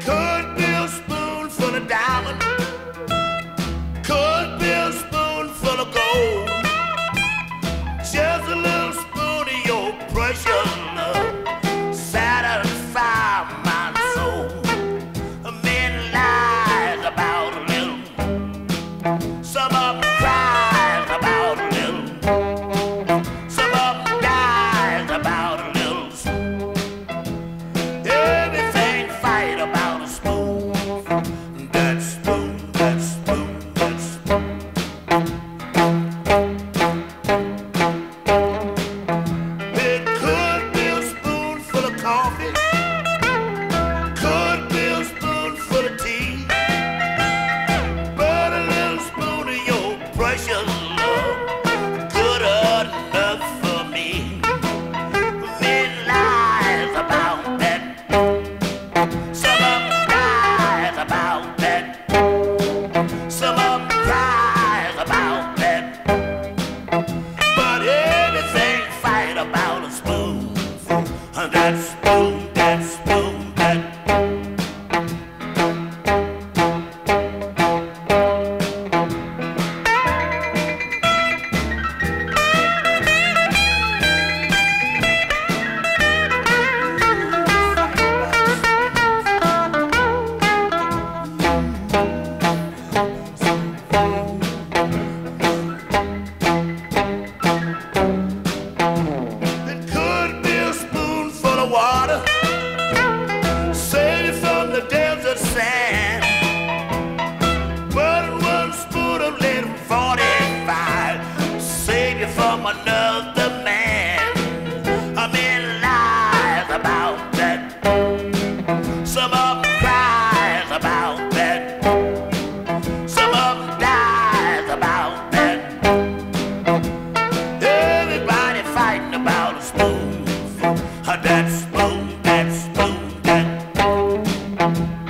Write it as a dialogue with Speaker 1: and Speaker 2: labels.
Speaker 1: could be a spoonful of diamond, could be a spoonful of gold, just a little spoon of your pressure. last. another man. A man lies about that. Some of them cries about that. Some of them dies about that. Everybody fighting about a spoon. That spoon, that spoon, that.